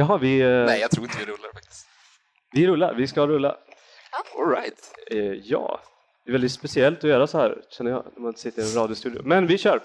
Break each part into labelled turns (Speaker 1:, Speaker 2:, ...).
Speaker 1: Jaha, vi, eh,
Speaker 2: Nej, jag tror inte vi rullar faktiskt.
Speaker 1: vi rullar. Vi ska rulla.
Speaker 2: All right.
Speaker 1: Eh, ja, det är väldigt speciellt att göra så här känner jag när man sitter i en radiostudio. Men vi kör!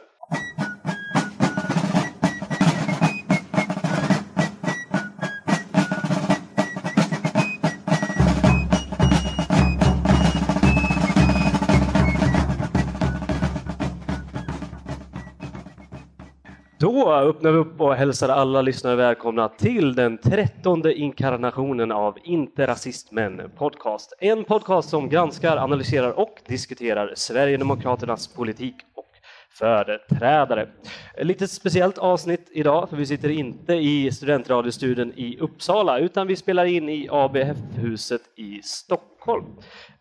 Speaker 1: Då öppnar vi upp och hälsar alla lyssnare välkomna till den trettonde inkarnationen av Inte rasismen podcast. En podcast som granskar, analyserar och diskuterar Sverigedemokraternas politik och företrädare. Ett lite speciellt avsnitt idag, för vi sitter inte i studentradiostudion i Uppsala, utan vi spelar in i ABF-huset i Stockholm.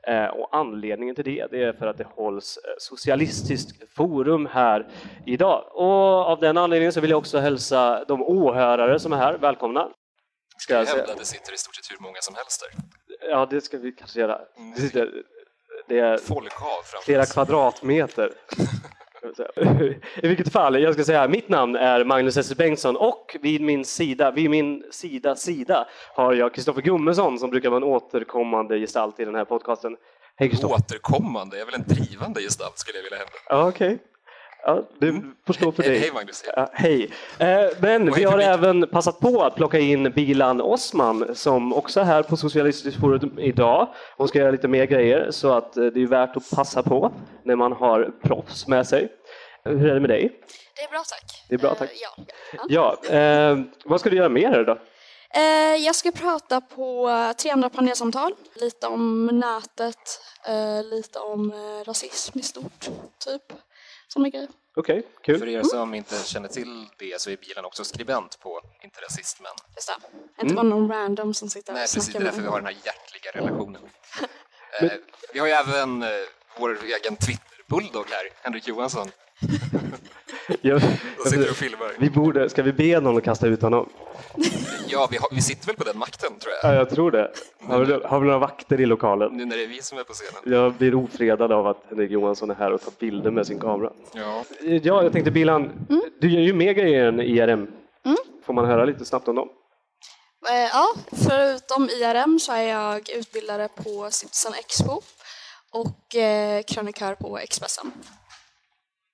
Speaker 1: Eh, och anledningen till det, det är för att det hålls eh, socialistiskt forum här idag. Och av den anledningen så vill jag också hälsa de åhörare som är här välkomna. Ska
Speaker 2: Jag hävdar att det sitter i stort sett hur många som helst där.
Speaker 1: Ja, det ska vi kanske göra. Det, sitter, det är flera kvadratmeter. I vilket fall, jag ska säga mitt namn är Magnus S. Bengtsson och vid min sida, vid min sida sida har jag Kristoffer Gummesson som brukar vara en återkommande gestalt i den här podcasten. Hej Kristoffer!
Speaker 2: Återkommande, jag är väl en drivande gestalt skulle jag vilja hävda.
Speaker 1: Ja, okej. Ja, det får stå för dig.
Speaker 2: hej Magnus.
Speaker 1: Ja, hej. Eh, Men vi har även passat på att plocka in Bilan Osman som också är här på Socialistiskt forum idag. Hon ska göra lite mer grejer så att eh, det är värt att passa på när man har proffs med sig. Hur är det med dig?
Speaker 3: Det är bra tack.
Speaker 1: Det är bra, tack.
Speaker 3: Eh, ja.
Speaker 1: Ja, eh, vad ska du göra mer idag?
Speaker 3: Eh, jag ska prata på eh, 300 panelsamtal. Lite om nätet, lite om rasism i stort, typ. Sådana grejer.
Speaker 1: Okej,
Speaker 2: För
Speaker 1: kul.
Speaker 2: er som inte känner till det så är bilen också skribent på Inte rasistmän.
Speaker 3: Just det. Inte bara någon random som sitter
Speaker 2: Nej,
Speaker 3: och
Speaker 2: precis, det är
Speaker 3: snackar
Speaker 2: därför vi har
Speaker 3: med
Speaker 2: den här hjärtliga relationen. Eh, vi har ju även vår egen Twitter-bulldog här, Henrik Johansson,
Speaker 1: Jag,
Speaker 2: som sitter och filmar.
Speaker 1: vi borde, ska vi be någon att kasta ut honom?
Speaker 2: Ja, vi, har, vi sitter väl på den makten tror jag,
Speaker 1: Ja, jag tror det. Har vi, har vi några vakter i lokalen?
Speaker 2: nu när det är vi som är på scenen.
Speaker 1: Jag blir ofredad av att Henrik Johansson är här och tar bilder med sin kamera.
Speaker 2: Ja.
Speaker 1: Ja, jag tänkte Bilan, du gör ju mer grejer än IRM. Får man höra lite snabbt om dem?
Speaker 3: Eh, ja, förutom IRM så är jag utbildare på Citizen Expo och eh, krönikör på Expressen.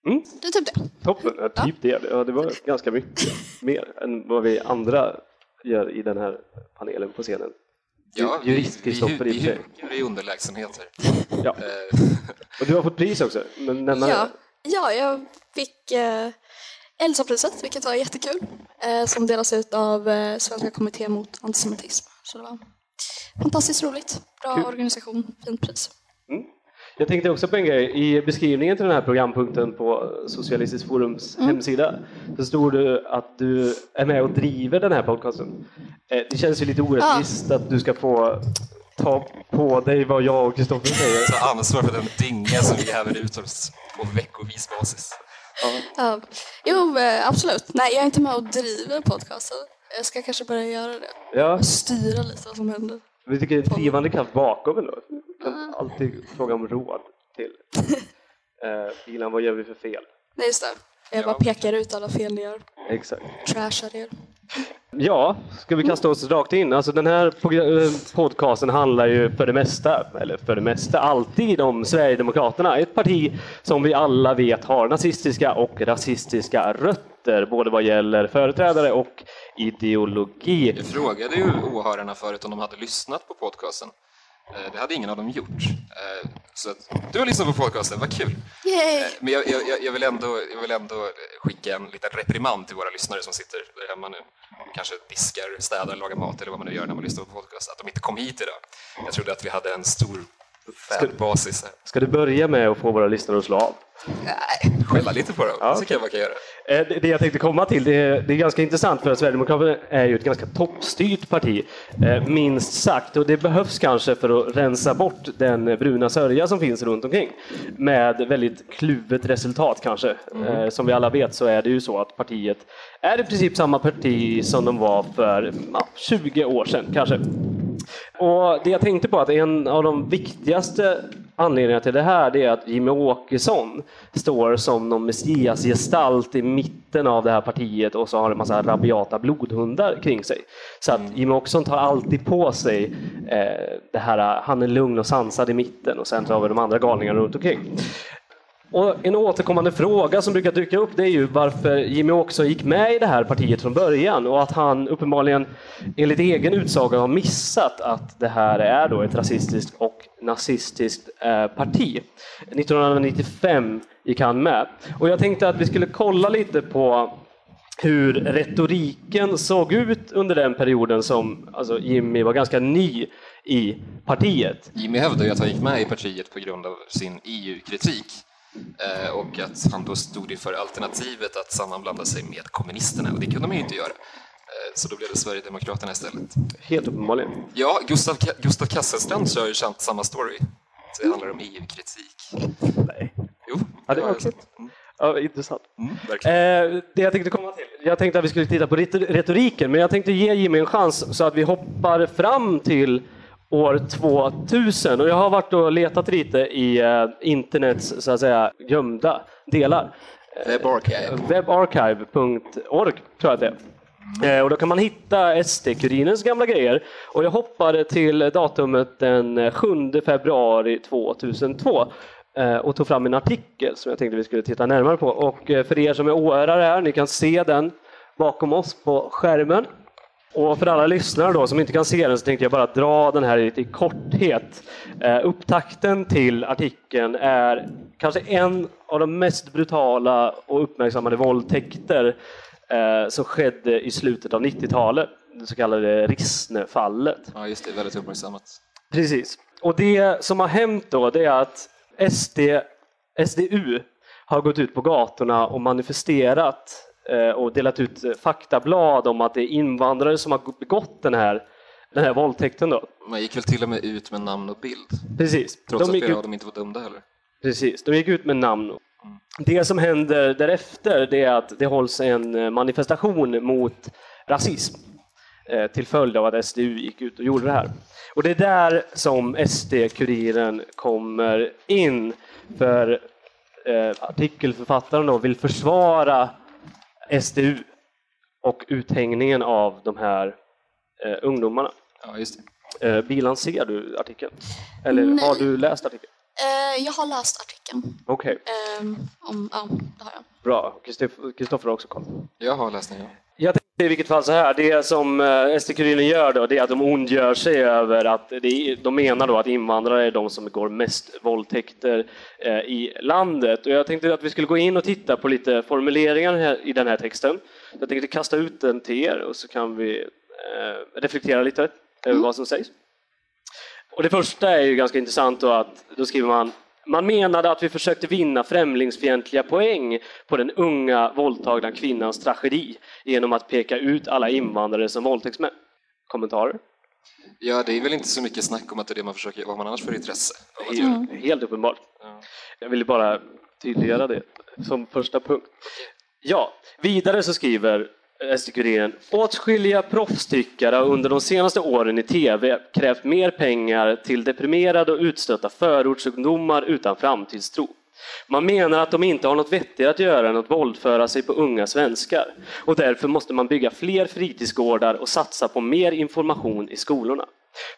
Speaker 1: Mm.
Speaker 3: Det är typ det.
Speaker 1: Toppen, ja, typ det. Ja, det var ganska mycket mer än vad vi andra gör i den här panelen på scenen.
Speaker 2: Ja,
Speaker 1: Jurist Kristoffer i
Speaker 2: vi,
Speaker 1: och för sig.
Speaker 2: i underlägsenheter.
Speaker 1: Ja.
Speaker 2: Eh,
Speaker 1: Och du har fått pris också. Men nämna
Speaker 3: Ja, ja jag fick eh, Elsapriset, vilket var jättekul, eh, som delas ut av eh, Svenska kommittén mot antisemitism. Så det var fantastiskt roligt. Bra
Speaker 1: Kul.
Speaker 3: organisation, fint pris.
Speaker 1: Jag tänkte också på en grej. I beskrivningen till den här programpunkten på Socialistiskt Forums hemsida så stod det att du är med och driver den här podcasten. Eh, Det känns ju lite orättvist att du ska få ta på dig vad jag och Kristoffer säger.
Speaker 2: ta ansvar för den dynga som vi häver ut oss på veckovis basis.
Speaker 3: Ja. Jo, eh, absolut. Nej, jag är inte med och driver podcasten. Jag ska kanske börja göra det.
Speaker 1: Ja,
Speaker 3: Styra lite vad som händer.
Speaker 1: Vi tycker det är en drivande kraft bakom ändå. Kan alltid fråga om råd till eh, bilen. Vad gör vi för fel?
Speaker 3: Nej, just det. Jag bara pekar ut alla fel ni gör.
Speaker 1: Exakt.
Speaker 3: Trashar er.
Speaker 1: Ja, ska vi kasta oss rakt in? Alltså den här eh, podcasten handlar ju för det mesta, eller för det mesta, alltid om Sverigedemokraterna. Ett parti som vi alla vet har nazistiska och rasistiska rötter, både vad gäller företrädare och ideologi.
Speaker 2: Jag frågade ju åhörarna förut om de hade lyssnat på podcasten. Eh, Det hade ingen av dem gjort. Eh, Så att, du har lyssnat på podcasten, vad kul!
Speaker 3: Yay!
Speaker 2: Men jag, jag, jag, vill ändå, jag vill ändå skicka en liten reprimand till våra lyssnare som sitter där hemma nu. Kanske diskar, städar, lagar mat eller vad man nu gör när man lyssnar på podcast. Att de inte kom hit idag. Jag trodde att vi hade en stor här.
Speaker 1: Ska du börja med att få våra lyssnare att slå av?
Speaker 2: Nej, skälla lite på dem.
Speaker 1: Ja,
Speaker 2: Det tycker jag man kan göra.
Speaker 1: Eh, Det det jag tänkte komma till, det är, det är ganska intressant för att Sverigedemokraterna är ju ett ganska toppstyrt parti, eh, minst sagt. Och det behövs kanske för att rensa bort den bruna sörja som finns runt omkring. Med väldigt kluvet resultat kanske. Eh, Som vi alla vet så är det ju så att partiet är i princip samma parti som de var för ja, 20 år sedan kanske. Och det jag tänkte på att en av de viktigaste anledningarna till det här det är att Jimmy Åkesson står som någon messiasgestalt i mitten av det här partiet och så har en massa rabiata blodhundar kring sig. Så att Jimmy Åkesson tar alltid på sig eh, det här, han är lugn och sansad i mitten och sen har vi de andra galningarna runt omkring. Och en återkommande fråga som brukar dyka upp det är ju varför Jimmy Åkesson gick med i det här partiet från början och att han uppenbarligen enligt egen utsaga har missat att det här är då ett rasistiskt och nazistiskt eh, parti. 1995 gick han med. Och jag tänkte att vi skulle kolla lite på hur retoriken såg ut under den perioden som alltså Jimmy var ganska ny i partiet.
Speaker 2: Jimmy hävdar ju att han gick med i partiet på grund av sin EU-kritik och att han då stod för alternativet att sammanblanda sig med kommunisterna och det kunde man ju inte göra. Eh, så då blev det Sverigedemokraterna istället.
Speaker 1: Helt uppenbarligen.
Speaker 2: Ja, Gustav, Gustav Kasselstrand kör ju samma story. Så det handlar om EU-kritik.
Speaker 1: Nej.
Speaker 2: Jo,
Speaker 1: Ja, det var också.
Speaker 2: Mm,
Speaker 1: ja, intressant.
Speaker 2: mm.
Speaker 1: Eh, det jag tänkte komma till, jag tänkte att vi skulle titta på retor- retoriken, men jag tänkte ge Jimmy en chans så att vi hoppar fram till år 2000. Och jag har varit och letat lite i eh, internets så att säga gömda delar.
Speaker 2: Webarchive.
Speaker 1: Webarchive.org tror jag att det är. Eh, Och då kan man hitta SD-Kurinens gamla grejer. Och jag hoppade till datumet den 7 februari 2002 eh, och tog fram en artikel som jag tänkte vi skulle titta närmare på. Och eh, för er som är åhörare här, ni kan se den bakom oss på skärmen. Och för alla lyssnare då som inte kan se den så tänkte jag bara dra den här lite i korthet. Eh, upptakten till artikeln är kanske en av de mest brutala och uppmärksammade våldtäkter eh, som skedde i slutet av 90-talet. Det så kallade Rissnefallet.
Speaker 2: Ja, just det, väldigt uppmärksammat.
Speaker 1: Precis. Och det som har hänt då det är att SD, SDU har gått ut på gatorna och manifesterat och delat ut eh, faktablad om att det är invandrare som har begått den här, den här våldtäkten. Då.
Speaker 2: Man gick väl till och med ut med namn och bild,
Speaker 1: Precis.
Speaker 2: trots
Speaker 1: De
Speaker 2: att flera
Speaker 1: ut,
Speaker 2: av dem inte var dömda heller.
Speaker 1: precis. De gick ut med namn. Det som händer därefter det är att det hålls en eh, manifestation mot rasism eh, till följd av att SDU gick ut och gjorde det här. Och det är där som SD-Kuriren kommer in. För eh, artikelförfattaren då vill försvara SDU och uthängningen av de här eh, ungdomarna.
Speaker 2: Ja, just det.
Speaker 1: Eh, Bilan, ser du artikeln? Eller
Speaker 3: Nej.
Speaker 1: har du läst artikeln?
Speaker 3: Eh, jag har läst artikeln.
Speaker 1: Okej,
Speaker 3: Ehm, om, ja, det har jag.
Speaker 1: bra. Kristoff- Kristoffer har också koll.
Speaker 2: Jag har läst den, ja.
Speaker 1: Jag tänkte i vilket fall så här, det som eh, SD-Kuriren gör då, det är att de ondgör sig över att är- de menar då att invandrare är de som begår mest våldtäkter eh, i landet. Och jag tänkte att vi skulle gå in och titta på lite formuleringar här, i den här texten. Jag tänkte kasta ut den till er och så kan vi eh, reflektera lite över vad som sägs. Och det första är ju ganska intressant då att då skriver man man menade att vi försökte vinna främlingsfientliga poäng på den unga våldtagna kvinnans tragedi genom att peka ut alla invandrare som våldtäktsmän. Kommentarer?
Speaker 2: Ja, det är väl inte så mycket snack om att det är det man försöker, vad man annars för intresse göra.
Speaker 1: helt uppenbart.
Speaker 2: Ja.
Speaker 1: Jag ville bara tydliggöra det som första punkt. Ja, vidare så skriver SD-Kuriren åtskilliga proffstyckare har under de senaste åren i TV krävt mer pengar till deprimerade och utstötta förortsungdomar utan framtidstro. Man menar att de inte har något vettigare att göra än att våldföra sig på unga svenskar och därför måste man bygga fler fritidsgårdar och satsa på mer information i skolorna.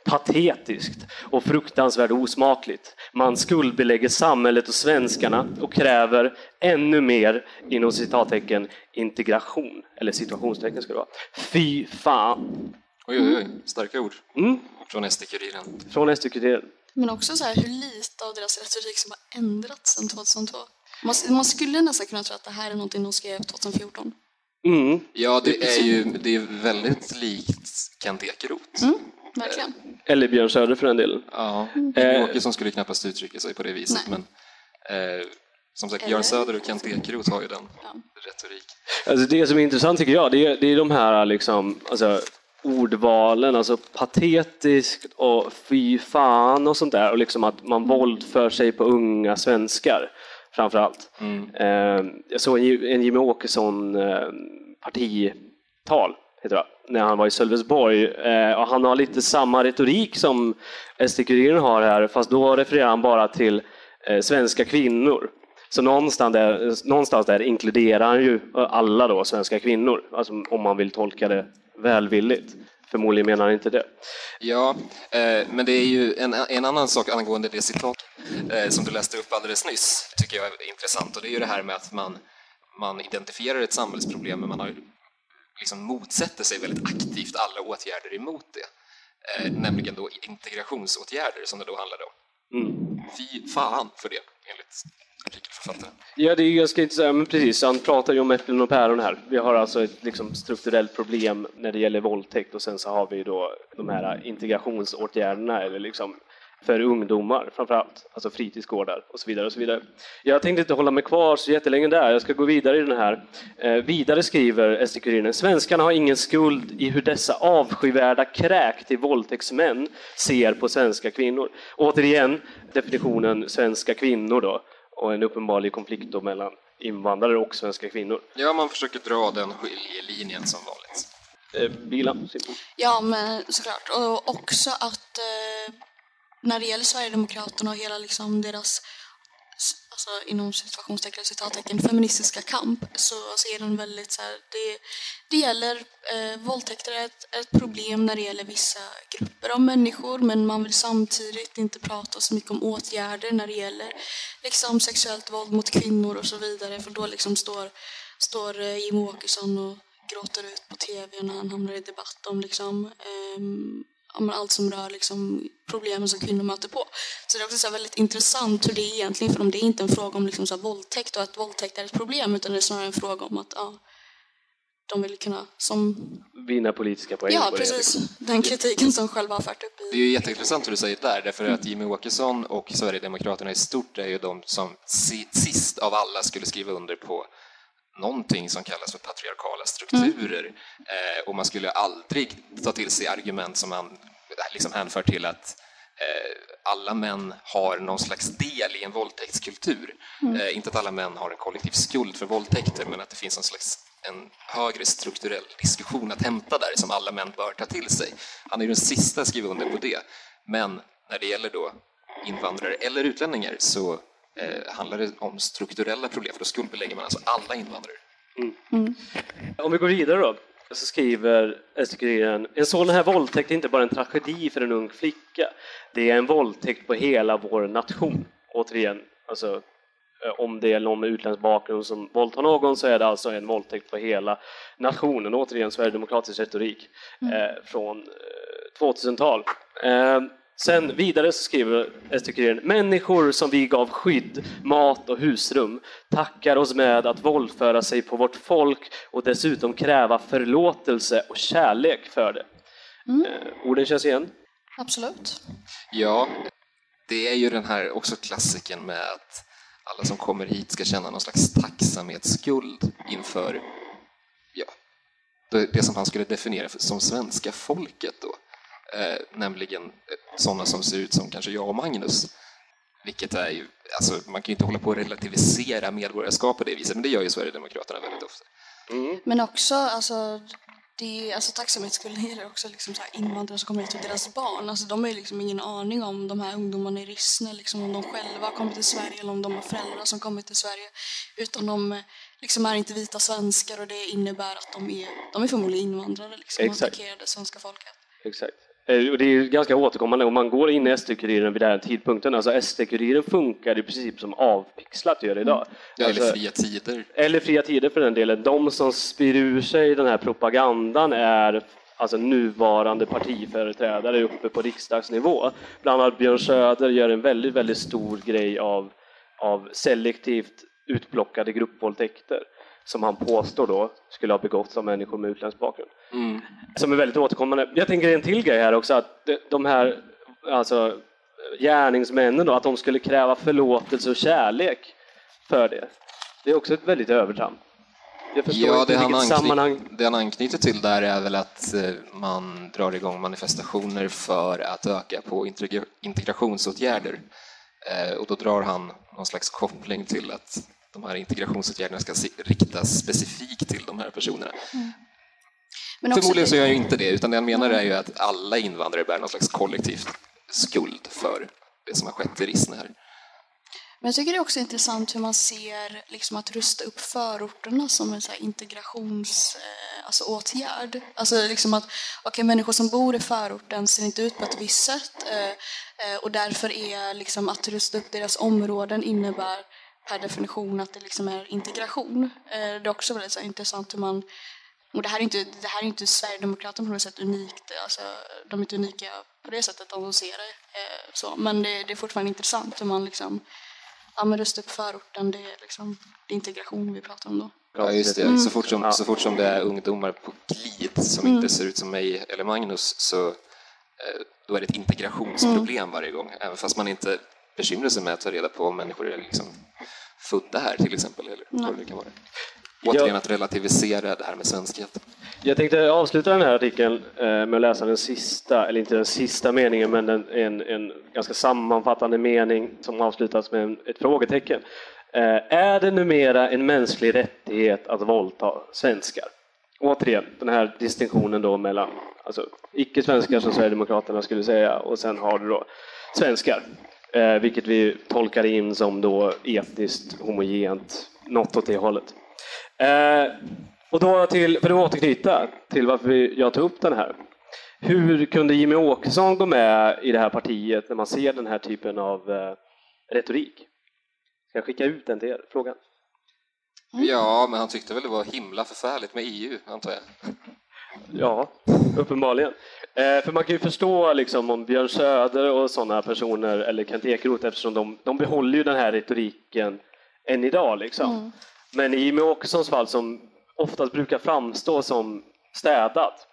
Speaker 1: Patetiskt och fruktansvärt osmakligt. Man skuldbelägger samhället och svenskarna och kräver ännu mer, inom citattecken, integration. Eller situationstecken ska det vara. Fy fan!
Speaker 2: Oj, oj, oj, starka ord
Speaker 1: Mm.
Speaker 2: från SD-Kuriren.
Speaker 1: Från SD-Kuriren.
Speaker 3: Men också så här, hur lite av deras retorik som har ändrats sedan 2002. Man, man skulle nästan kunna tro att det här är någonting de skrev 2014.
Speaker 1: Mm.
Speaker 2: Ja, det är ju det är väldigt likt Kent Ekeroth.
Speaker 3: Mm, verkligen.
Speaker 1: Eller Björn Söder för den delen.
Speaker 2: Ja,
Speaker 1: Eh.
Speaker 2: Jimmie Åkesson skulle knappast uttrycka sig på det viset,
Speaker 3: Nej.
Speaker 2: men eh, som sagt? Björn Söder och Kent Ekeroth har ju den
Speaker 3: Ja.
Speaker 2: retorik.
Speaker 1: Alltså det som är intressant tycker jag, det är, det är de här liksom, alltså, ordvalen, alltså patetiskt och fy fan och sånt där. Och liksom att man våldför sig på unga svenskar framför allt.
Speaker 2: Mm.
Speaker 1: Eh, jag såg en, en Jimmie Åkesson eh, partital heter det, när han var i Sölvesborg. Eh, och han har lite samma retorik som SD-Kuriren har här, fast då refererar han bara till eh, svenska kvinnor. Så någonstans där, någonstans där inkluderar han ju alla då svenska kvinnor, alltså om man vill tolka det välvilligt. Förmodligen menar han inte det.
Speaker 2: Ja, eh, men det är ju en, en annan sak angående det citat eh, som du läste upp alldeles nyss, tycker jag är intressant, och det är ju det här med att man, man identifierar ett samhällsproblem, men man har, liksom motsätter sig väldigt aktivt alla åtgärder emot det. Eh, nämligen då integrationsåtgärder som det då handlar om. Mm. Fy fan för det, enligt artikelförfattaren.
Speaker 1: Ja, det är, jag ska inte säga, men precis, han pratar ju om äpplen och päron här. Vi har alltså ett liksom, strukturellt problem när det gäller våldtäkt och sen så har vi då de här integrationsåtgärderna eller liksom för ungdomar framför allt, alltså fritidsgårdar och så vidare. och så vidare. Jag tänkte inte hålla mig kvar så jättelänge där, jag ska gå vidare i den här. Eh, vidare skriver Ester svenskarna har ingen skuld i hur dessa avskyvärda kräk till våldtäktsmän ser på svenska kvinnor. Återigen definitionen svenska kvinnor då och en uppenbarlig konflikt då mellan invandrare och svenska kvinnor.
Speaker 2: Ja, man försöker dra den skiljelinjen som vanligt.
Speaker 1: Eh, Bilan,
Speaker 3: Ja, men såklart. Och också att eh, när det gäller Sverigedemokraterna och hela liksom deras alltså inom situationstecken citattecken feministiska kamp så, alltså är den väldigt så här, det, det gäller eh, våldtäkter är ett, ett problem när det gäller vissa grupper av människor men man vill samtidigt inte prata så mycket om åtgärder när det gäller liksom sexuellt våld mot kvinnor och så vidare för då liksom står, står eh, Jimmie Åkesson och gråter ut på tv när han hamnar i debatt om liksom, eh, om allt som rör liksom, problemen som kvinnor möter på. Så det är också så väldigt intressant hur det är egentligen, för om det är inte en fråga om liksom, så här, våldtäkt och att våldtäkt är ett problem, utan det är snarare en fråga om att ja, de vill kunna som...
Speaker 1: Vinna politiska poäng
Speaker 3: Ja, precis. Den kritiken som själva har fört upp i...
Speaker 2: Det är ju jätteintressant hur du säger det där, därför att Jimmy Åkesson och Sverigedemokraterna i stort är ju de som sist av alla skulle skriva under på någonting som kallas för patriarkala strukturer mm. eh, och man skulle aldrig ta till sig argument som man liksom hänför till att eh, alla män har någon slags del i en våldtäktskultur. Mm. Eh, inte att alla män har en kollektiv skuld för våldtäkter, men att det finns en slags en högre strukturell diskussion att hämta där som alla män bör ta till sig. Han är den sista att skriva under på det. Men när det gäller då invandrare eller utlänningar så eh, handlar det om strukturella problem, för då skuldbelägger man alltså alla invandrare. Mm.
Speaker 1: Mm. Om vi går vidare då, så skriver Ester en sådan här våldtäkt är inte bara en tragedi för en ung flicka, det är en våldtäkt på hela vår nation. Återigen, alltså eh, om det är någon med utländsk bakgrund som våldtar någon så är det alltså en våldtäkt på hela nationen. Återigen sverigedemokratisk retorik mm. eh, från eh, 2000-tal. Eh, Sen vidare så skriver Ester människor som vi gav skydd, mat och husrum tackar oss med att våldföra sig på vårt folk och dessutom kräva förlåtelse och kärlek för det. Mm. Eh, orden känns igen?
Speaker 3: Absolut.
Speaker 2: Ja, det är ju den här också klassiken med att alla som kommer hit ska känna någon slags tacksamhetsskuld inför ja, det som han skulle definiera som svenska folket då eh, nämligen sådana som ser ut som kanske jag och Magnus. Vilket är ju, alltså, man kan ju inte hålla på och relativisera medborgarskap på det viset, men det gör ju Sverigedemokraterna väldigt ofta.
Speaker 3: Mm. Men också, alltså, det, alltså tacksamhetsskulden gäller också liksom så invandrare som kommer hit och deras barn. Alltså, de har ju liksom ingen aning om de här ungdomarna i Rissne, liksom, om de själva har kommit till Sverige eller om de har föräldrar som kommit till Sverige. Utan de liksom är inte vita svenskar och det innebär att de är, de är förmodligen invandrare liksom, och det svenska folket.
Speaker 1: Exakt. Eh, och det är ganska återkommande om man går in i SD-Kuriren vid den här tidpunkten. Alltså SD-Kuriren funkar i princip som avpixlat gör idag.
Speaker 2: Ja,
Speaker 1: alltså,
Speaker 2: eller fria tider.
Speaker 1: Eller fria tider för den delen. De som spyr ur sig den här propagandan är alltså nuvarande partiföreträdare uppe på riksdagsnivå. Bland annat Björn Söder gör en väldigt, väldigt stor grej av, av selektivt utplockade gruppvåldtäkter som han påstår då skulle ha begåtts av människor med utländsk bakgrund. Mm. Som är väldigt återkommande. Jag tänker en till grej här också, att de här alltså, gärningsmännen då, att de skulle kräva förlåtelse och kärlek för det. Det är också ett väldigt övertramp.
Speaker 2: Jag förstår ja, inte det han, sammanhang... det han anknyter till där är väl att eh, man drar igång manifestationer för att öka på integrationsåtgärder. Eh, och då drar han någon slags koppling till att de här integrationsåtgärderna ska riktas specifikt till de här personerna. Mm.
Speaker 3: Men
Speaker 2: Förmodligen så gör jag ju inte det, utan det jag menar är ju att alla invandrare bär någon slags kollektiv skuld för det som har skett i Rissne här.
Speaker 3: Men jag tycker det är också intressant hur man ser liksom, att rusta upp förorterna som en så här, integrations, eh, alltså, åtgärd. Alltså liksom att okay, människor som bor i förorten ser inte ut på ett visst sätt eh, eh, och därför är liksom, att rusta upp deras områden innebär per definition att det liksom är integration. Eh, det är också väldigt intressant hur man och det här är inte, det här är inte Sverigedemokraterna på något sätt unikt, alltså, de är inte unika på det sättet de ser det. Eh, så. Men det, det är fortfarande intressant hur man liksom ja, men rösta upp förorten, det är liksom det är integration vi pratar om då.
Speaker 2: Ja, just det. Så fort, som, så fort som det är ungdomar på glid som inte ser ut som mig eller Magnus så eh, då är det ett integrationsproblem varje gång, även fast man inte bekymrar sig med att ta reda på om människor är liksom födda här till exempel, eller vad det kan vara. Återigen att relativisera det här med svenskhet.
Speaker 1: Jag tänkte avsluta den här artikeln eh, med att läsa den sista, eller inte den sista meningen, men en, en, en ganska sammanfattande mening som avslutas med ett frågetecken. Eh, Är det numera en mänsklig rättighet att våldta svenskar? Återigen, den här distinktionen då mellan alltså, icke-svenskar som Sverigedemokraterna skulle säga och sen har du då svenskar, eh, vilket vi tolkar in som då etniskt homogent, något åt det hållet. Eh, och då till, för att återknyta till varför vi- jag tog upp den här. Hur kunde Jimmy Åkesson gå med i det här partiet när man ser den här typen av eh, retorik? Ska jag skicka ut den till er? Frågan.
Speaker 2: Ja, men han tyckte väl det var himla förfärligt med EU, antar jag.
Speaker 1: Ja, uppenbarligen. Eh, för man kan ju förstå liksom om Björn Söder och sådana personer, eller Kent Ekeroth, eftersom de, de behåller ju den här retoriken än idag. Liksom. Men i Jimmy Åkessons fall, som oftast brukar framstå som städat,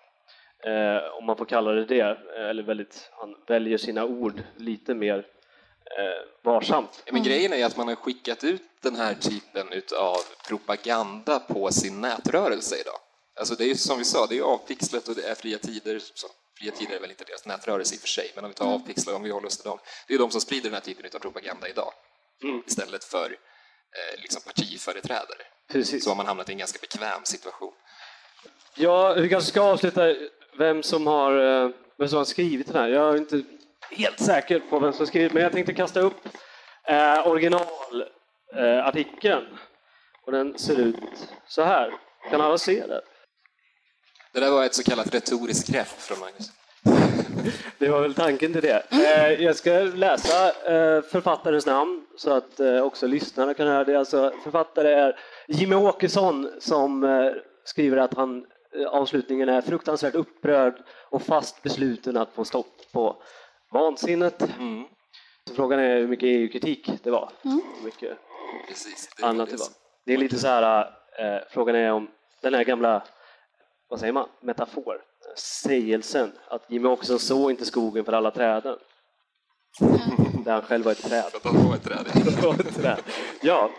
Speaker 1: eh, om man får kalla det det, eller väldigt, han väljer sina ord lite mer eh, varsamt.
Speaker 2: Men grejen är att man har skickat ut den här typen av propaganda på sin nätrörelse idag. Alltså det är ju som vi sa, det är avpixlat och det är fria tider. Så, fria tider är väl inte deras nätrörelse i och för sig, men om vi tar avpixlat, om vi håller oss till dem. Det är de som sprider den här typen av propaganda idag. Istället för eh, liksom partiföreträdare.
Speaker 1: Precis.
Speaker 2: Så har man hamnat i en ganska bekväm situation.
Speaker 1: Ja, vi kanske ska avsluta vem som har, eh, vem som har skrivit den här. Jag är inte helt säker på vem som har skrivit, men jag tänkte kasta upp eh, originalartikeln. Eh, och den ser ut så här. Kan alla se det?
Speaker 2: Det där var ett så kallat retoriskt grepp från Magnus.
Speaker 1: Det var väl tanken till det. Eh, jag ska läsa eh, författarens namn så att eh, också lyssnarna kan höra det. Alltså, författare är Jimmy Åkesson som skriver att han avslutningen är fruktansvärt upprörd och fast besluten att få stopp på vansinnet. Så frågan är hur mycket EU-kritik det var. Hur mycket
Speaker 2: Precis. Det är
Speaker 1: annat
Speaker 2: det
Speaker 1: det var. Det är lite så här, eh, frågan är om den här gamla, vad säger man, metafor, sägelsen att Jimmy Åkesson såg inte skogen för alla träden. Där han själv var ett träd.
Speaker 2: Att han var ett träd.
Speaker 1: Var ett träd. Ja,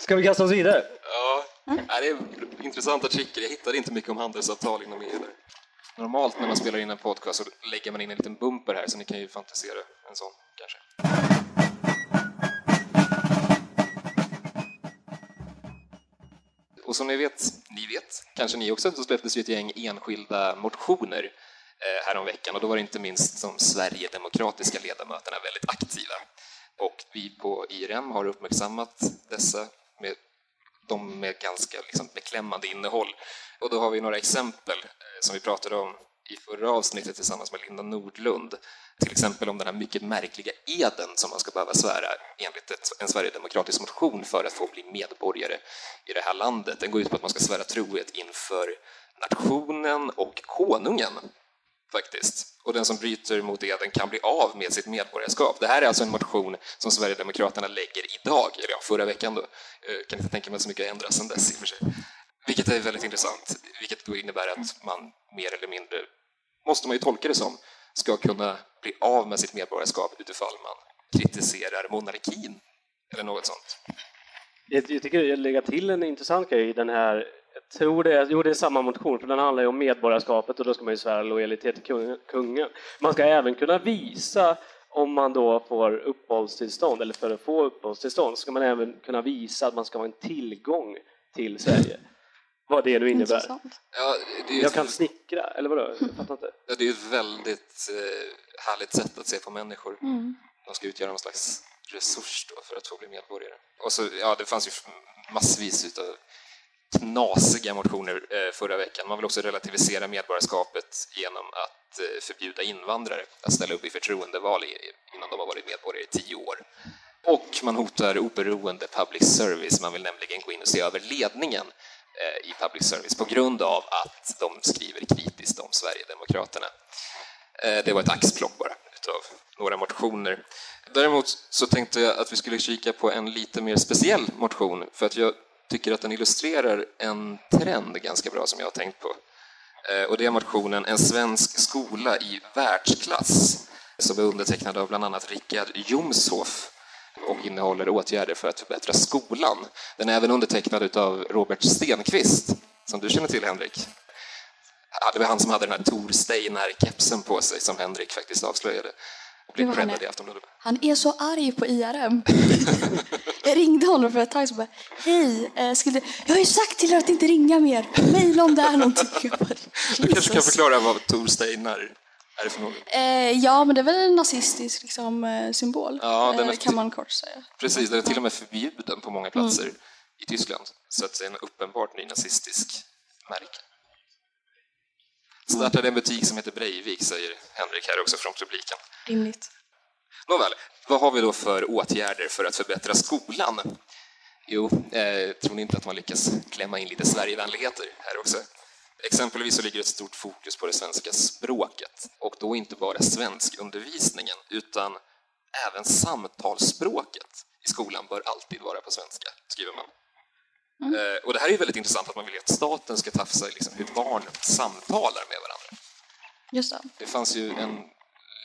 Speaker 1: ska vi kasta oss vidare?
Speaker 2: Ja, nej, det är en intressant artikel. Jag hittade inte mycket om handelsavtal inom EU där. Normalt när man spelar in en podcast så lägger man in en liten bumper här så ni kan ju fantisera en sån kanske. Och som ni vet, ni vet, kanske ni också, så släpptes ju ett gäng enskilda motioner eh, häromveckan och då var det inte minst de Sverigedemokratiska ledamöterna väldigt aktiva. Och vi på IRM har uppmärksammat dessa med de med ganska liksom beklämmande innehåll. Och då har vi några exempel eh, som vi pratade om i förra avsnittet tillsammans med Linda Nordlund. Till exempel om den här mycket märkliga eden som man ska behöva svära enligt ett, en sverigedemokratisk motion för att få bli medborgare i det här landet. Den går ut på att man ska svära trohet inför nationen och konungen faktiskt. Och den som bryter mot eden kan bli av med sitt medborgarskap. Det här är alltså en motion som Sverigedemokraterna lägger idag, eller ja, förra veckan då. Jag Kan inte tänka mig att så mycket har ändrats sedan dess i och för sig. Vilket är väldigt intressant, vilket då innebär att man mer eller mindre, måste man ju tolka det som, ska kunna bli av med sitt medborgarskap utifall man kritiserar monarkin eller något sånt.
Speaker 1: Jag, jag tycker jag lägga till en intressant grej i den här, jag tror det är, jo, det är samma motion, för den handlar ju om medborgarskapet och då ska man ju svära lojalitet till kungen- kungen. Man ska även kunna visa om man då får uppehållstillstånd, eller för att få uppehållstillstånd, ska man även kunna visa att man ska vara en tillgång till Sverige vad det nu innebär.
Speaker 2: Ja, det
Speaker 1: Jag
Speaker 2: ett,
Speaker 1: kan snickra, eller vadå? Jag fattar inte.
Speaker 2: ja, det är ett väldigt eh, härligt sätt att se på människor.
Speaker 3: Mm.
Speaker 2: De ska utgöra någon slags resurs då för att få bli medborgare. Och så, ja, det fanns ju massvis av knasiga motioner eh, förra veckan. Man vill också relativisera medborgarskapet genom att eh, förbjuda invandrare att ställa upp i förtroendeval i, innan de har varit medborgare i tio år. Och man hotar oberoende public service. Man vill nämligen gå in och se över ledningen Eh, i public service på grund av att de skriver kritiskt om Sverigedemokraterna. Eh, det var ett axplock bara utav några motioner. Däremot så tänkte jag att vi skulle kika på en lite mer speciell motion för att jag tycker att den illustrerar en trend ganska bra som jag har tänkt på. Eh, och det är motionen En svensk skola i världsklass som är undertecknad av bland annat Richard Jomshof och innehåller åtgärder för att förbättra skolan. Den är även undertecknad av Robert Stenqvist, som du känner till, Henrik. Det var han som hade den här Tor Steinar-kepsen på sig som Henrik faktiskt avslöjade och blev
Speaker 3: han,
Speaker 2: Aftonbladet.
Speaker 3: Han är så arg på IRM. jag ringde honom för ett tag och bara, hej, eh, skulle... jag har ju sagt till er att inte ringa mer. Mejla om det är någonting. Bara,
Speaker 2: Du kanske kan förklara vad Tor Steinar är för något?
Speaker 3: Eh, ja, men det är väl en nazistisk liksom, eh, symbol,
Speaker 2: Ja, den är-
Speaker 3: eh, kan man kort säga.
Speaker 2: Precis, den är till och med förbjuden på många platser i Tyskland. Så att det är en uppenbart nynazistisk märke. Startade en butik som heter Breivik, säger Henrik här också från publiken.
Speaker 3: Rimligt.
Speaker 2: Nåväl, vad har vi då för åtgärder för att förbättra skolan? Jo, eh, tror ni inte att man lyckas klämma in lite Sverigevänligheter här också? Exempelvis så ligger ett stort fokus på det svenska språket och då inte bara svenskundervisningen utan även samtalsspråket i skolan bör alltid vara på svenska, skriver man. Eh, och det här är väldigt intressant att man vill att staten ska tafsa i liksom hur barn samtalar med varandra.
Speaker 3: Just det.
Speaker 2: Det fanns ju en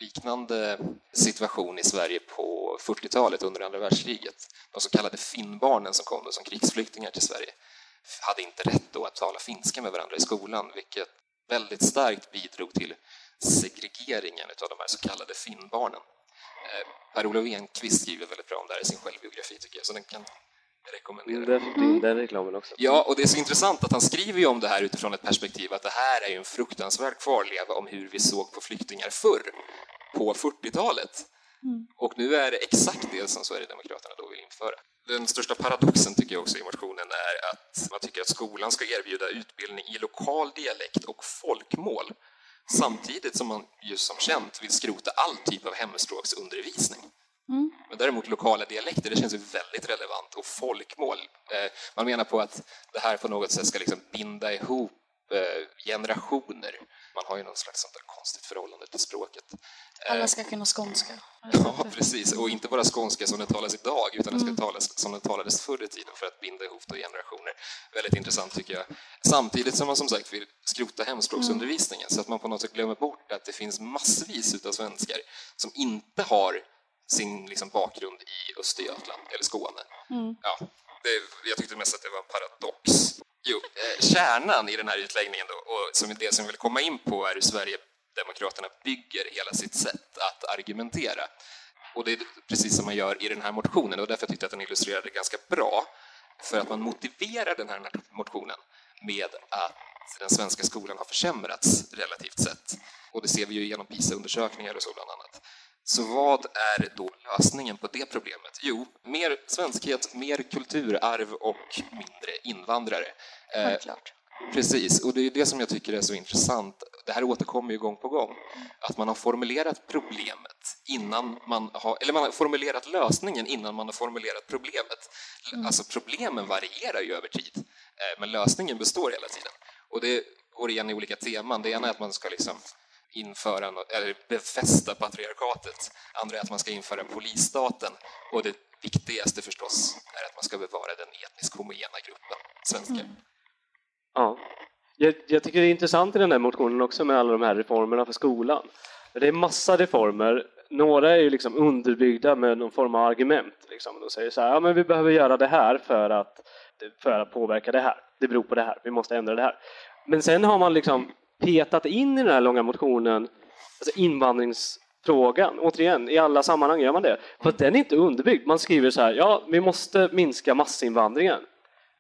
Speaker 2: liknande situation i Sverige på 40-talet under andra världskriget. De så kallade finnbarnen som kom då som krigsflyktingar till Sverige hade inte rätt då att tala finska med varandra i skolan, vilket väldigt starkt bidrog till segregeringen av de här så kallade finnbarnen. Eh, Per-Olof Enquist skriver väldigt bra om det här i sin självbiografi, tycker jag, så den kan jag rekommendera.
Speaker 1: Mm, in den reklamen också.
Speaker 2: Ja, och det är så intressant att han skriver ju om det här utifrån ett perspektiv att det här är ju en fruktansvärd kvarleva om hur vi såg på flyktingar förr, på 40-talet. Och nu är det exakt det som Sverigedemokraterna då vill införa. Den största paradoxen tycker jag också i motionen är att man tycker att skolan ska erbjuda utbildning i lokal dialekt och folkmål samtidigt som man just som känt vill skrota all typ av hemspråksundervisning. Men däremot lokala dialekter, det känns ju väldigt relevant. Och folkmål, eh, man menar på att det här på något sätt ska liksom binda ihop generationer. Man har ju någon slags sånt konstigt förhållande till språket.
Speaker 3: Alla ska kunna skånska.
Speaker 2: Ja, precis. Och inte bara skånska som den talas idag, utan den ska talas som den talades förr i tiden för att binda ihop då generationer. Väldigt intressant tycker jag. Samtidigt som man som sagt vill skrota hemspråksundervisningen så att man på något sätt glömmer bort att det finns massvis av svenskar som inte har sin liksom, bakgrund i Östergötland eller Skåne. Ja, det, jag tyckte mest att det var en paradox. Jo, eh, kärnan i den här utläggningen då, och som är det som jag vill komma in på är hur Sverigedemokraterna bygger hela sitt sätt att argumentera. Och det är precis som man gör i den här motionen och därför tyckte jag att den illustrerade det ganska bra. För att man motiverar den här motionen med att den svenska skolan har försämrats relativt sett. Och det ser vi ju genom PISA-undersökningar och så bland annat. Så vad är då lösningen på det problemet? Jo, mer svenskhet, mer kulturarv och mindre invandrare. Eh,
Speaker 3: Självklart.
Speaker 2: Precis, och det är det som jag tycker är så intressant. Det här återkommer ju gång på gång. Att man har formulerat problemet innan man har, eller man har formulerat lösningen innan man har formulerat problemet. Alltså problemen varierar ju över tid, eh, men lösningen består hela tiden. Och det går igen i olika teman. Det ena är att man ska liksom införa, eller befästa patriarkatet. Andra är att man ska införa polisstaten. Och det viktigaste förstås är att man ska bevara den etniskt homogena gruppen svenskar. Mm.
Speaker 1: Ja. Jag, jag tycker det är intressant i den här motionen också med alla de här reformerna för skolan. Det är massa reformer. Några är ju liksom underbyggda med någon form av argument. Liksom. De säger så här, ja men vi behöver göra det här för att, för att påverka det här. Det beror på det här, vi måste ändra det här. Men sen har man liksom petat in i den här långa motionen alltså invandringsfrågan. Återigen, i alla sammanhang gör man det. För att den är inte underbyggd. Man skriver så här, ja vi måste minska massinvandringen.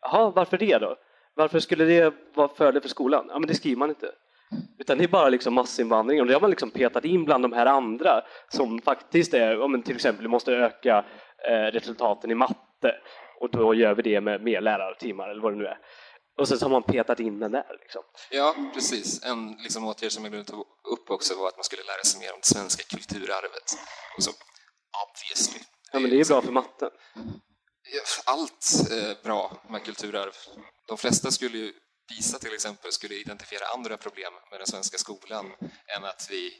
Speaker 1: Jaha, varför det då? Varför skulle det vara fördel för skolan? Ja, men det skriver man inte. Utan det är bara liksom massinvandring och det har man liksom petat in bland de här andra som faktiskt är, ja, men till exempel, vi måste öka eh, resultaten i matte och då gör vi det med mer lärartimmar eller vad det nu är. Och sen så har man petat in den där. Liksom.
Speaker 2: Ja, precis. En liksom, åtgärd som jag glömde ta upp också var att man skulle lära sig mer om det svenska kulturarvet. Och så, obviously.
Speaker 1: Ja, men det är bra för matten.
Speaker 2: Allt är bra med kulturarv. De flesta skulle ju, PISA till exempel, skulle identifiera andra problem med den svenska skolan än att vi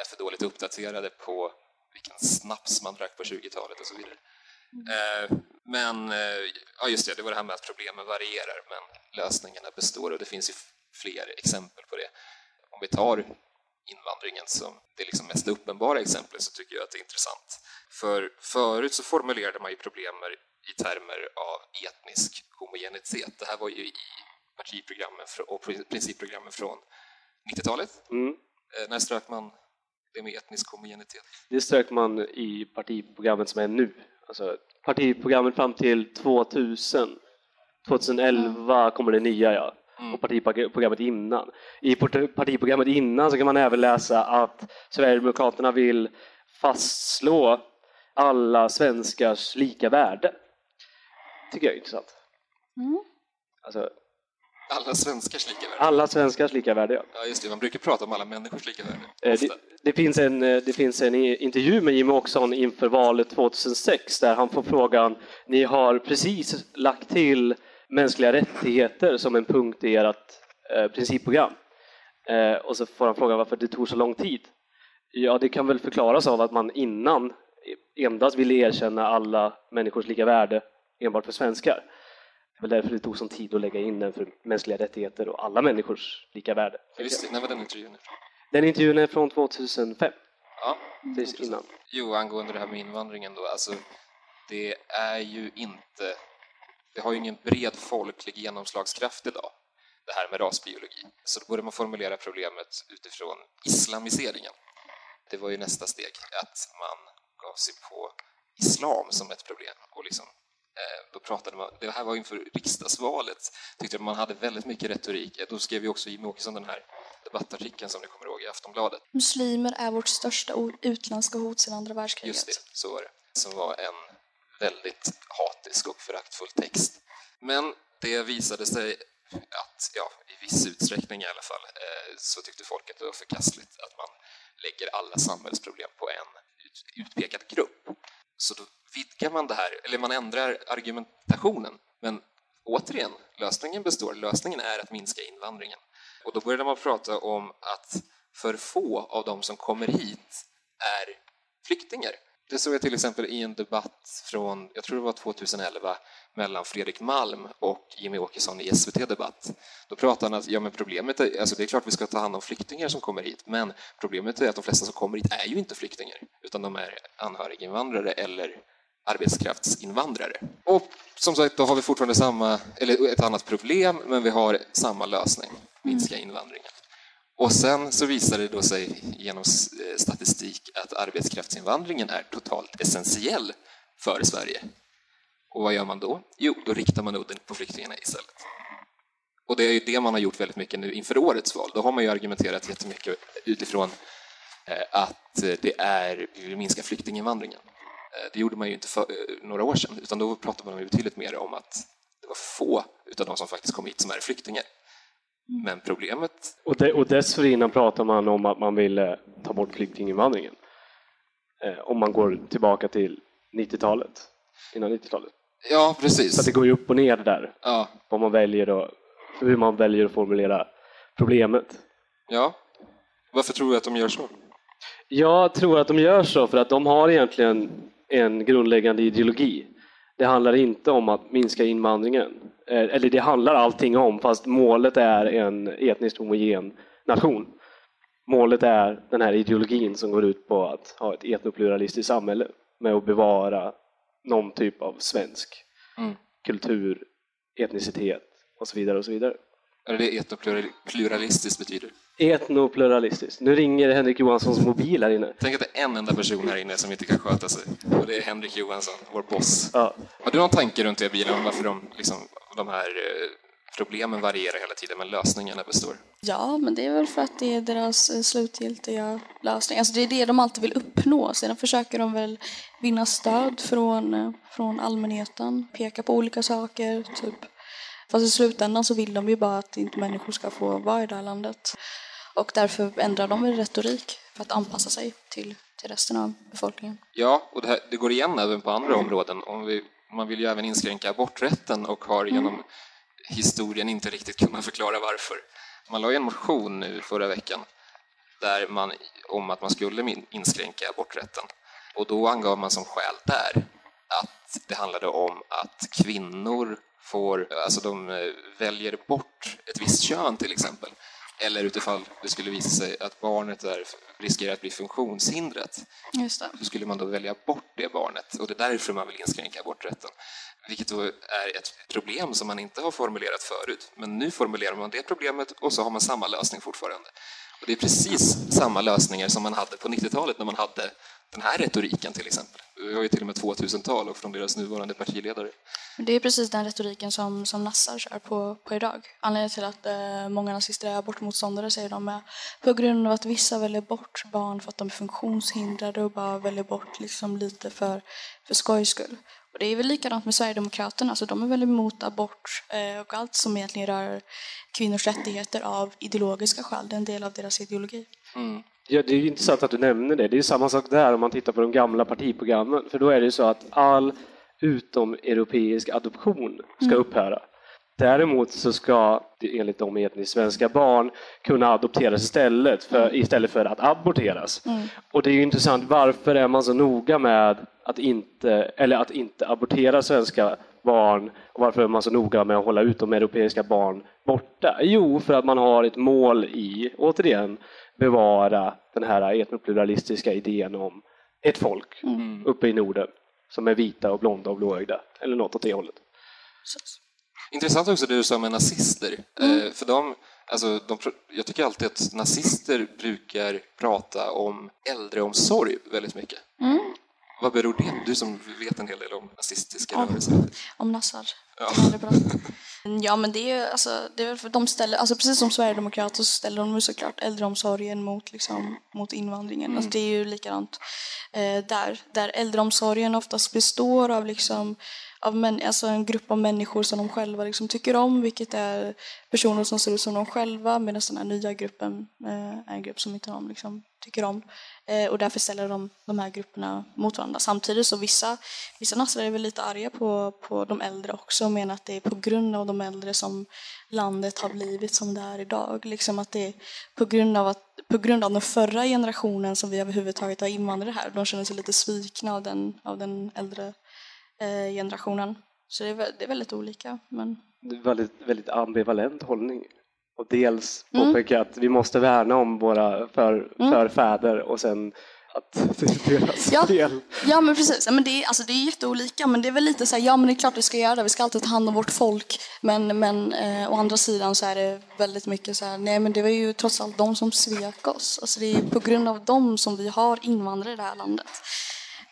Speaker 2: är för dåligt uppdaterade på vilken snaps man drack på 20-talet och så vidare. Men, eh, ja just det, det var det här med att problemen varierar men lösningarna består och det finns ju fler exempel på det. Om vi tar invandringen som det liksom mest uppenbara exemplet så tycker jag att det är intressant. För förut så formulerade man ju problemen i termer av etnisk homogenitet. Det här var ju i partiprogrammen och principprogrammen från 90-talet. Mm. Eh, när strök man det med etnisk homogenitet?
Speaker 1: Det strök man i partiprogrammet som är nu. Alltså partiprogrammet fram till 2000. 2011 mm. kommer det nya ja. Mm. Och partiprogrammet innan. I partiprogrammet innan så kan man även läsa att Sverigedemokraterna vill fastslå alla svenskars lika värde. tycker jag är intressant. Mm.
Speaker 2: Alltså, alla svenskars lika värde?
Speaker 1: Alla svenskars lika värde, ja.
Speaker 2: ja just det, man brukar prata om alla människors lika värde.
Speaker 1: Eh, det, det, finns en, eh, det finns en intervju med Jimmie Åkesson inför valet 2006 där han får frågan, ni har precis lagt till mänskliga rättigheter som en punkt i ert eh, principprogram. Eh, och så får han fråga varför det tog så lång tid. Ja, det kan väl förklaras av att man innan endast ville erkänna alla människors lika värde enbart för svenskar. Det var därför det tog sån tid att lägga in den för mänskliga rättigheter och alla människors lika värde.
Speaker 2: Just det, när var den intervjun
Speaker 1: Den intervjun är från 2005.
Speaker 2: Ja, precis innan. Jo, angående det här med invandringen då, alltså det är ju inte det har ju ingen bred folklig genomslagskraft idag, det här med rasbiologi. Så då borde man formulera problemet utifrån islamiseringen. Det var ju nästa steg, att man gav sig på islam som ett problem. Och liksom, då pratade man, det här var inför riksdagsvalet, tyckte man hade väldigt mycket retorik. Då skrev ju också Jimmie Åkesson den här debattartikeln som ni kommer ihåg i Aftonbladet.
Speaker 3: Muslimer är vårt största utländska hot sedan andra världskriget.
Speaker 2: Just det, så var det. Som var en väldigt hatisk och föraktfull text. Men det visade sig att, ja, i viss utsträckning i alla fall, eh, så tyckte folk att det var förkastligt att man lägger alla samhällsproblem på en utpekad grupp. Så då vidgar man det här, eller man ändrar argumentationen. Men återigen, lösningen består. Lösningen är att minska invandringen. Och då började man prata om att för få av de som kommer hit är flyktingar. Det såg jag till exempel i en debatt från, jag tror det var 2011, mellan Fredrik Malm och Jimmy Åkesson i SVT Debatt. Då pratade han att ja, men problemet är, alltså det är klart vi ska ta hand om flyktingar som kommer hit, men problemet är att de flesta som kommer hit är ju inte flyktingar, utan de är anhöriginvandrare eller arbetskraftsinvandrare. Och som sagt, då har vi fortfarande samma, eller ett annat problem, men vi har samma lösning, minska invandringen. Och sen så visade det då sig genom eh, statistik att arbetskraftsinvandringen är totalt essentiell för Sverige. Och vad gör man då? Jo, då riktar man udden på flyktingarna istället. Och det är ju det man har gjort väldigt mycket nu inför årets val. Då har man ju argumenterat jättemycket utifrån eh, att eh, det är, vi vill minska flyktinginvandringen. Det gjorde man ju inte för några år sedan, utan då pratade man betydligt mer om att det var få utav de som faktiskt kom hit som är flyktingar. Men problemet...
Speaker 1: Och, de, och dessförinnan pratar man om att man vill eh, ta bort flyktinginvandringen. Eh, om man går tillbaka till 90-talet, innan 90-talet.
Speaker 2: Ja, precis.
Speaker 1: Så det går ju upp och ner där, ja. vad man väljer och, hur man väljer att formulera problemet.
Speaker 2: Ja, varför tror du att de gör så?
Speaker 1: Jag tror att de gör så för att de har egentligen en grundläggande ideologi. Det handlar inte om att minska invandringen. Eh, eller det handlar allting om, fast målet är en etniskt homogen nation. Målet är den här ideologin som går ut på att ha ett etnopluralistiskt samhälle med att bevara någon typ av svensk mm. kultur, etnicitet och så vidare. och så vidare.
Speaker 2: Är det etnopluralistiskt betyder?
Speaker 1: Etnopluralistiskt. Nu ringer Henrik Johanssons mobil här inne.
Speaker 2: Tänk att det är en enda person här inne som inte kan sköta sig. Och det är Henrik Johansson, vår boss. Ja. Har du någon tanke runt det bilen, varför de, liksom, de här eh, problemen varierar hela tiden men lösningarna består.
Speaker 3: Ja, men det är väl för att det är deras eh, slutgiltiga lösning. Alltså det är det de alltid vill uppnå. Sedan försöker de väl vinna stöd från, eh, från allmänheten, peka på olika saker, typ. Fast i slutändan så vill de ju bara att inte människor ska få vara i det här landet. Och därför ändrar de retorik för att anpassa sig till, till resten av befolkningen.
Speaker 2: Ja, och det, här, det går igen även på andra områden. Om vi, man vill ju även inskränka aborträtten och har genom historien inte riktigt kunnat förklara varför. Man la ju en motion nu förra veckan där man, om att man skulle inskränka aborträtten. Och då angav man som skäl där att det handlade om att kvinnor får, alltså de eh, väljer bort ett visst kön till exempel. Eller utifall det skulle visa sig att barnet är, riskerar att bli funktionshindrat.
Speaker 3: Just det.
Speaker 2: Så skulle man då välja bort det barnet och det är därför man vill inskränka aborträtten. Vilket då är ett problem som man inte har formulerat förut. Men nu formulerar man det problemet och så har man samma lösning fortfarande. Och det är precis samma lösningar som man hade på 90-talet när man hade den här retoriken till exempel. Vi har ju till och med 2000-tal och från deras nuvarande partiledare.
Speaker 3: Det är precis den retoriken som, som Nassar kör på, på idag. Anledningen till att eh, många nazister är abortmotståndare säger de är på grund av att vissa väljer bort barn för att de är funktionshindrade och bara väljer bort liksom lite för, för skojs skull. Och det är väl likadant med Sverigedemokraterna, alltså de är väl emot abort eh, och allt som egentligen rör kvinnors rättigheter av ideologiska skäl. Det är en del av deras ideologi.
Speaker 1: Mm. Ja, det är intressant att du nämner det. Det är samma sak där om man tittar på de gamla partiprogrammen. För då är det så att all utom europeisk adoption ska mm. upphöra. Däremot så ska enligt de etniskt svenska barn kunna adopteras istället för, mm. istället för att aborteras. Mm. Och det är intressant, varför är man så noga med att inte, eller att inte abortera svenska barn och varför är man så noga med att hålla utomeuropeiska barn borta? Jo, för att man har ett mål i, återigen, bevara den här etnopluralistiska idén om ett folk mm. uppe i Norden som är vita och blonda och blåögda, eller något åt det hållet.
Speaker 2: Intressant också det du sa med nazister, mm. Eh, för de, alltså, de, jag tycker alltid att nazister brukar prata om äldreomsorg väldigt mycket. Mm. Vad beror det Du som vet en hel del om nazistiska
Speaker 3: om,
Speaker 2: rörelser.
Speaker 3: Om nassar. Ja. Ja, men det är, alltså, det är väl för de ställer, alltså precis som Sverigedemokrater så ställer de såklart äldreomsorgen mot, liksom, mot invandringen. Mm. Alltså, det är ju likadant eh, där, där äldreomsorgen oftast består av liksom av män, alltså en grupp av människor som de själva liksom tycker om, vilket är personer som ser ut som de själva, medan den här nya gruppen eh, är en grupp som inte de liksom tycker om. Eh, och därför ställer de de här grupperna mot varandra. Samtidigt så vissa, vissa nassar är väl lite arga på, på de äldre också och menar att det är på grund av de äldre som landet har blivit som det är idag. Liksom att det är på grund av, att, på grund av den förra generationen som vi överhuvudtaget har invandrare här. De känner sig lite svikna av den, av den äldre generationen. Så det är, det är väldigt olika. Men...
Speaker 1: Det är väldigt, väldigt ambivalent hållning. Och dels mm. påpeka att vi måste värna om våra för, mm. förfäder och sen att deras
Speaker 3: ja.
Speaker 1: del.
Speaker 3: Ja men precis, men det, är, alltså, det är jätteolika men det är väl lite så här, ja men det är klart vi ska göra det, vi ska alltid ta hand om vårt folk men, men eh, å andra sidan så är det väldigt mycket så här, nej men det var ju trots allt de som svek oss. Alltså det är på grund av dem som vi har invandrare i det här landet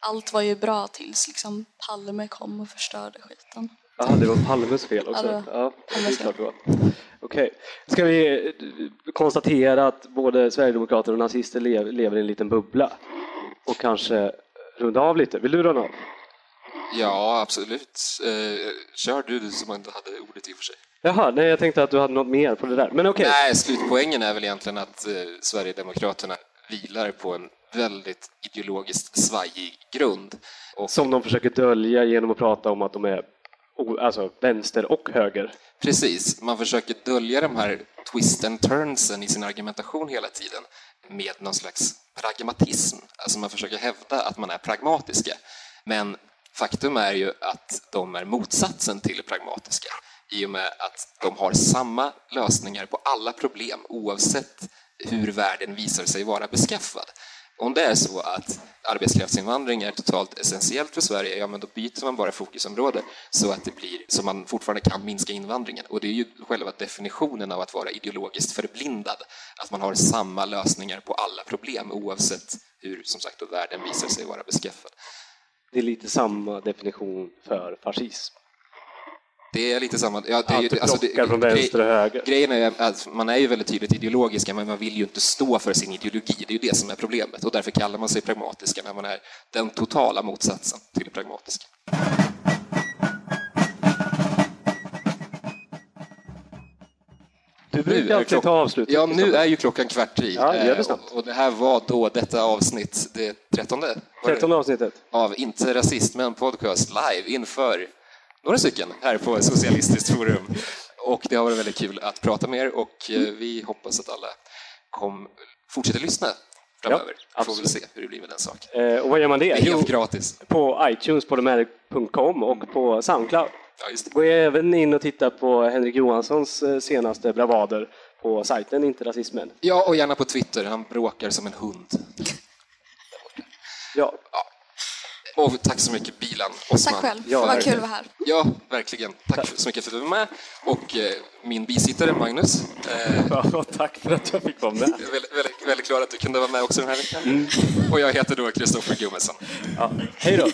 Speaker 3: allt var ju bra tills liksom Palme kom och förstörde skiten.
Speaker 1: Ja, det var Palmes fel också. Ja, det var Palmes fel. Okej, okay. ska vi eh, konstatera att både sverigedemokrater och nazister lever i en liten bubbla och kanske runda av lite? Vill du runda av?
Speaker 2: Ja, absolut. Eh, kör du, du som inte hade ordet i och för sig.
Speaker 1: Jaha, nej jag tänkte att du hade något mer på det där, men okej. Okay.
Speaker 2: Nej, slutpoängen är väl egentligen att eh, Sverigedemokraterna vilar på en väldigt ideologiskt svajig grund.
Speaker 1: Och Som de försöker dölja genom att prata om att de är alltså vänster och höger.
Speaker 2: Precis, man försöker dölja de här twist and turnsen i sin argumentation hela tiden med någon slags pragmatism. Alltså man försöker hävda att man är pragmatiska. Men faktum är ju att de är motsatsen till pragmatiska i och med att de har samma lösningar på alla problem oavsett hur världen visar sig vara beskaffad. Om det är så att arbetskraftsinvandring är totalt essentiellt för Sverige, ja men då byter man bara fokusområde så att det blir så man fortfarande kan minska invandringen. Och det är ju själva definitionen av att vara ideologiskt förblindad, att man har samma lösningar på alla problem oavsett hur som sagt världen visar sig vara beskaffad.
Speaker 1: Det är lite samma definition för fascism.
Speaker 2: Det är lite samma. Ja, det är,
Speaker 1: Alltid
Speaker 2: ju- alltså, det,
Speaker 1: från vänster och höger.
Speaker 2: Grejen är att man är ju väldigt tydligt ideologiska, men man vill ju inte stå för sin ideologi. Det är ju det som är problemet och därför kallar man sig pragmatiska när man är den totala motsatsen till det pragmatiska.
Speaker 1: Du brukar alltid ta avslutet.
Speaker 2: Ja, nu är ju klockan kvart i.
Speaker 1: Ja, gör det
Speaker 2: Eh,
Speaker 1: snabbt.
Speaker 2: och, och det här var då detta avsnitt, det trettonde, det?
Speaker 1: 13 avsnittet.
Speaker 2: av Inte rasist men podcast live inför några stycken här på Socialistiskt forum. Och det har varit väldigt kul att prata med er och eh, vi hoppas att alla kom, fortsätter lyssna framöver.
Speaker 1: Ja,
Speaker 2: Får väl se hur det blir med den saken.
Speaker 1: Eh, och vad gör man det?
Speaker 2: Det är
Speaker 1: Jo,
Speaker 2: helt gratis.
Speaker 1: på iTunes, polymer.com och på Soundcloud.
Speaker 2: Ja.
Speaker 1: Gå även in och titta på Henrik Johanssons eh, senaste bravader på sajten Inte rasismen.
Speaker 2: ja, och gärna på Twitter. Han bråkar som en hund.
Speaker 1: Ja,
Speaker 2: Och tack så mycket Bilan Osman.
Speaker 3: Tack själv.
Speaker 1: Ja,
Speaker 3: Vad kul att vara här.
Speaker 2: Ja, verkligen. Tack så mycket för att du var med. Och eh, min bisittare Magnus. Eh,
Speaker 1: ja, tack för att jag fick vara med.
Speaker 2: jag är väldigt, väldigt, väldigt glad att du kunde vara med också den här veckan. Och jag heter då Kristoffer Gummesson.
Speaker 1: Ja, hej då!